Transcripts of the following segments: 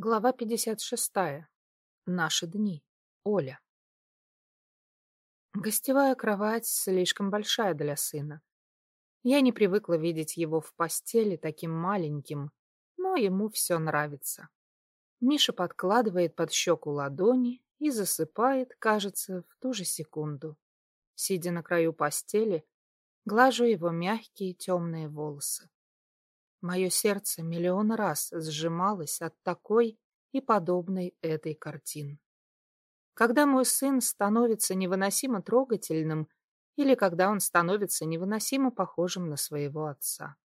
Глава 56. Наши дни. Оля. Гостевая кровать слишком большая для сына. Я не привыкла видеть его в постели таким маленьким, но ему все нравится. Миша подкладывает под щеку ладони и засыпает, кажется, в ту же секунду. Сидя на краю постели, глажу его мягкие темные волосы. Мое сердце миллион раз сжималось от такой и подобной этой картин. Когда мой сын становится невыносимо трогательным или когда он становится невыносимо похожим на своего отца.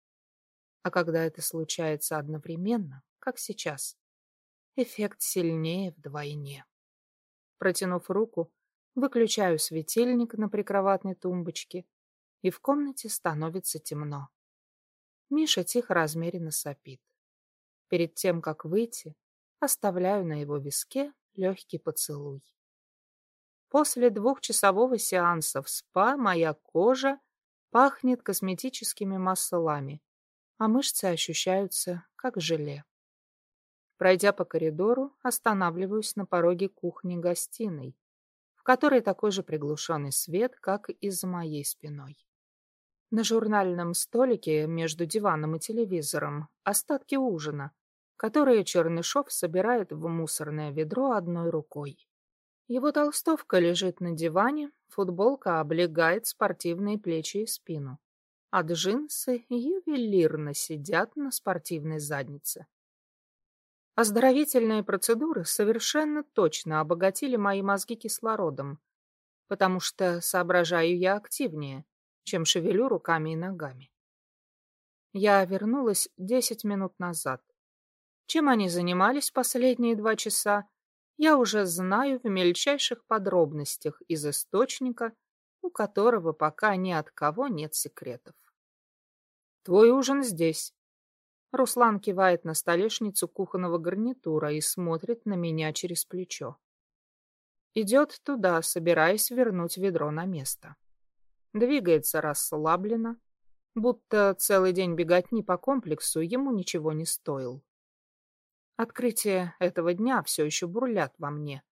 А когда это случается одновременно, как сейчас, эффект сильнее вдвойне. Протянув руку, выключаю светильник на прикроватной тумбочке, и в комнате становится темно. Миша тихо размеренно сопит. Перед тем, как выйти, оставляю на его виске легкий поцелуй. После двухчасового сеанса в спа моя кожа пахнет косметическими маслами, а мышцы ощущаются как желе. Пройдя по коридору, останавливаюсь на пороге кухни-гостиной, в которой такой же приглушенный свет, как и за моей спиной. На журнальном столике между диваном и телевизором остатки ужина, которые Чернышов собирает в мусорное ведро одной рукой. Его толстовка лежит на диване, футболка облегает спортивные плечи и спину, а джинсы ювелирно сидят на спортивной заднице. Оздоровительные процедуры совершенно точно обогатили мои мозги кислородом, потому что соображаю я активнее, чем шевелю руками и ногами. Я вернулась десять минут назад. Чем они занимались последние два часа, я уже знаю в мельчайших подробностях из источника, у которого пока ни от кого нет секретов. «Твой ужин здесь». Руслан кивает на столешницу кухонного гарнитура и смотрит на меня через плечо. Идет туда, собираясь вернуть ведро на место. Двигается расслабленно, будто целый день беготни по комплексу ему ничего не стоил. Открытие этого дня все еще бурлят во мне,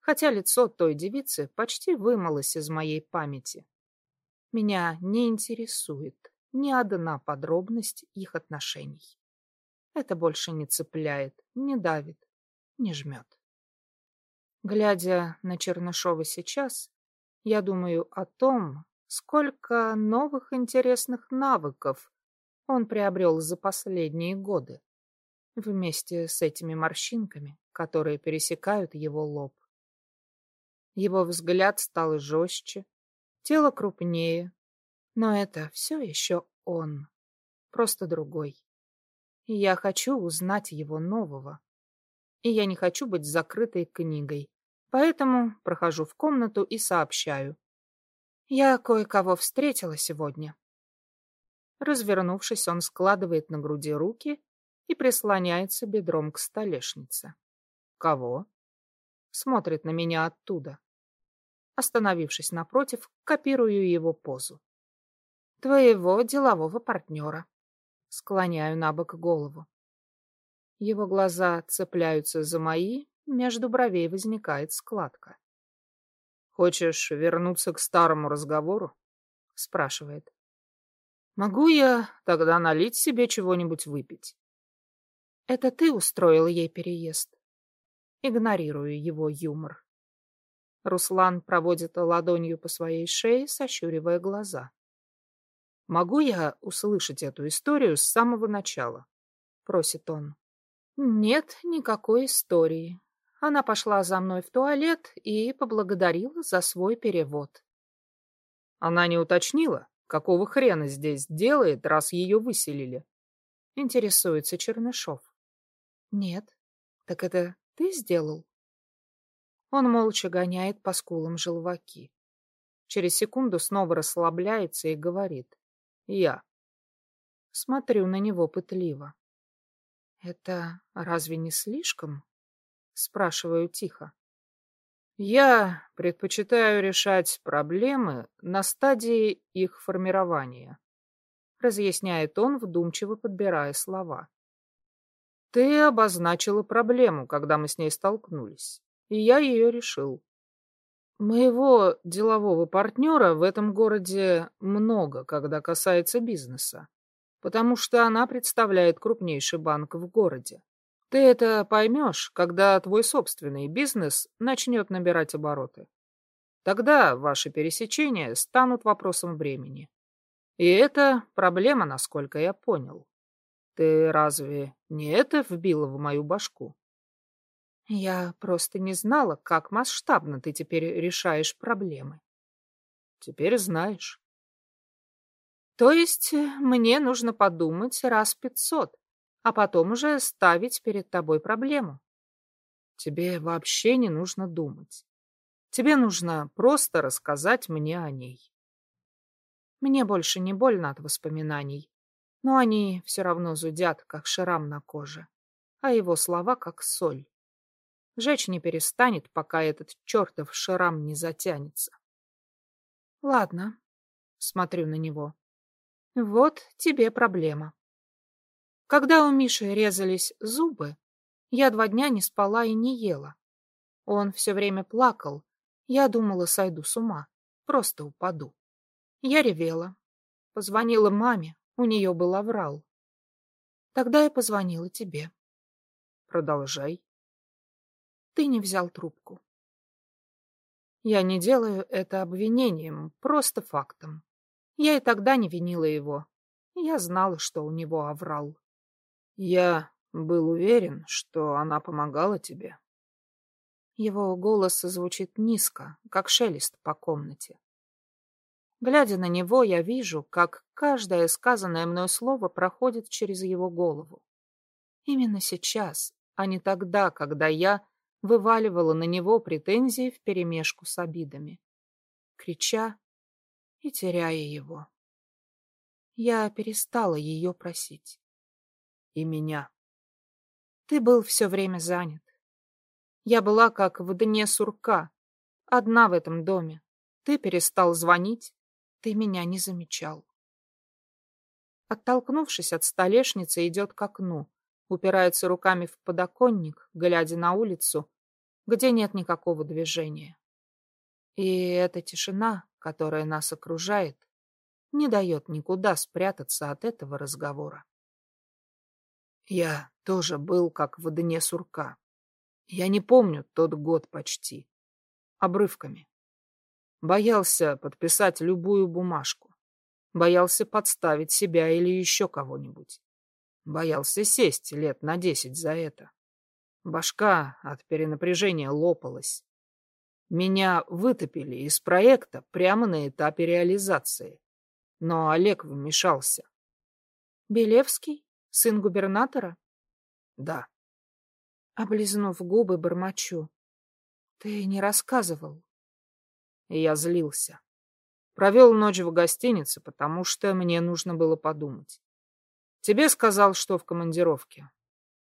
хотя лицо той девицы почти вымылось из моей памяти. Меня не интересует ни одна подробность их отношений. Это больше не цепляет, не давит, не жмет. Глядя на Чернышова сейчас, я думаю о том, сколько новых интересных навыков он приобрел за последние годы вместе с этими морщинками, которые пересекают его лоб. Его взгляд стал жестче, тело крупнее, но это все еще он, просто другой. И я хочу узнать его нового. И я не хочу быть закрытой книгой, поэтому прохожу в комнату и сообщаю. Я кое-кого встретила сегодня. Развернувшись, он складывает на груди руки и прислоняется бедром к столешнице. Кого? Смотрит на меня оттуда. Остановившись напротив, копирую его позу. Твоего делового партнера. Склоняю на бок голову. Его глаза цепляются за мои, между бровей возникает складка. «Хочешь вернуться к старому разговору?» — спрашивает. «Могу я тогда налить себе чего-нибудь выпить?» Это ты устроил ей переезд. Игнорирую его юмор. Руслан проводит ладонью по своей шее, сощуривая глаза. «Могу я услышать эту историю с самого начала?» — просит он. «Нет никакой истории. Она пошла за мной в туалет и поблагодарила за свой перевод». Она не уточнила, какого хрена здесь делает, раз ее выселили? Интересуется Чернышов. Нет. Так это ты сделал? Он молча гоняет по скулам желваки. Через секунду снова расслабляется и говорит. Я. Смотрю на него пытливо. Это разве не слишком? Спрашиваю тихо. Я предпочитаю решать проблемы на стадии их формирования, разъясняет он, вдумчиво подбирая слова. Ты обозначила проблему, когда мы с ней столкнулись, и я ее решил. Моего делового партнера в этом городе много, когда касается бизнеса, потому что она представляет крупнейший банк в городе. Ты это поймешь, когда твой собственный бизнес начнет набирать обороты. Тогда ваши пересечения станут вопросом времени. И это проблема, насколько я понял. Ты разве не это вбила в мою башку? Я просто не знала, как масштабно ты теперь решаешь проблемы. Теперь знаешь. То есть э, мне нужно подумать раз пятьсот, а потом уже ставить перед тобой проблему. Тебе вообще не нужно думать. Тебе нужно просто рассказать мне о ней. Мне больше не больно от воспоминаний, но они все равно зудят, как шрам на коже, а его слова как соль. Жечь не перестанет, пока этот чертов шрам не затянется. Ладно, смотрю на него. Вот тебе проблема. Когда у Миши резались зубы, я два дня не спала и не ела. Он все время плакал. Я думала, сойду с ума. Просто упаду. Я ревела. Позвонила маме. У нее был аврал. Тогда я позвонила тебе. Продолжай. Ты не взял трубку. Я не делаю это обвинением, просто фактом. Я и тогда не винила его. Я знала, что у него аврал. Я был уверен, что она помогала тебе. Его голос звучит низко, как шелест по комнате. Глядя на него, я вижу, как каждое сказанное мной слово проходит через его голову. Именно сейчас, а не тогда, когда я вываливала на него претензии вперемешку с обидами, крича и теряя его. Я перестала ее просить. И меня. Ты был все время занят. Я была как в дне сурка, одна в этом доме. Ты перестал звонить, ты меня не замечал. Оттолкнувшись от столешницы, идет к окну, упирается руками в подоконник, глядя на улицу, где нет никакого движения. И эта тишина, которая нас окружает, не дает никуда спрятаться от этого разговора. Я тоже был как в дне сурка. Я не помню тот год почти. Обрывками. Боялся подписать любую бумажку. Боялся подставить себя или еще кого-нибудь. Боялся сесть лет на десять за это. Башка от перенапряжения лопалась. Меня вытопили из проекта прямо на этапе реализации. Но Олег вмешался. «Белевский? Сын губернатора?» «Да». Облизнув губы, бормочу. «Ты не рассказывал». Я злился. Провел ночь в гостинице, потому что мне нужно было подумать. Тебе сказал, что в командировке.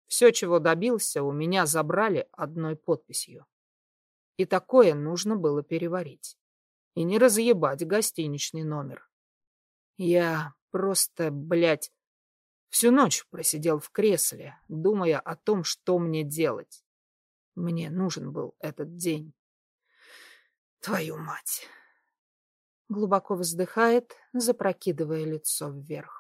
Все, чего добился, у меня забрали одной подписью. И такое нужно было переварить. И не разъебать гостиничный номер. Я просто, блядь, всю ночь просидел в кресле, думая о том, что мне делать. Мне нужен был этот день. Твою мать. Глубоко вздыхает, запрокидывая лицо вверх.